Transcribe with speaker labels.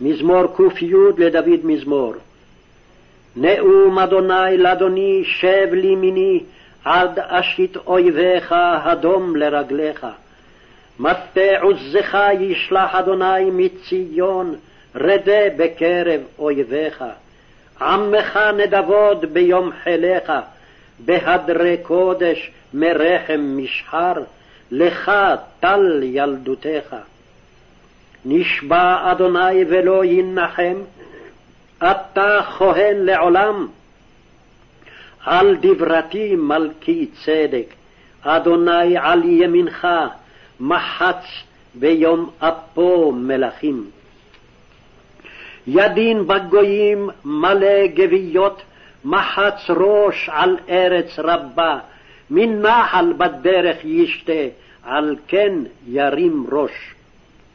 Speaker 1: מזמור ק"י לדוד מזמור. נאום אדוני לאדוני שב לימיני עד אשית אויביך הדום לרגליך. מטה עוזך ישלח אדוני מציון רדה בקרב אויביך. עמך נדבות ביום חיליך בהדרי קודש מרחם משחר לך טל ילדותך. נשבע אדוני ולא ינחם, אתה כהן לעולם. על דברתי מלכי צדק, אדוני על ימינך, מחץ ביום אפו מלכים. ידין בגויים מלא גוויות, מחץ ראש על ארץ רבה, מנחל בדרך ישתה, על כן ירים ראש.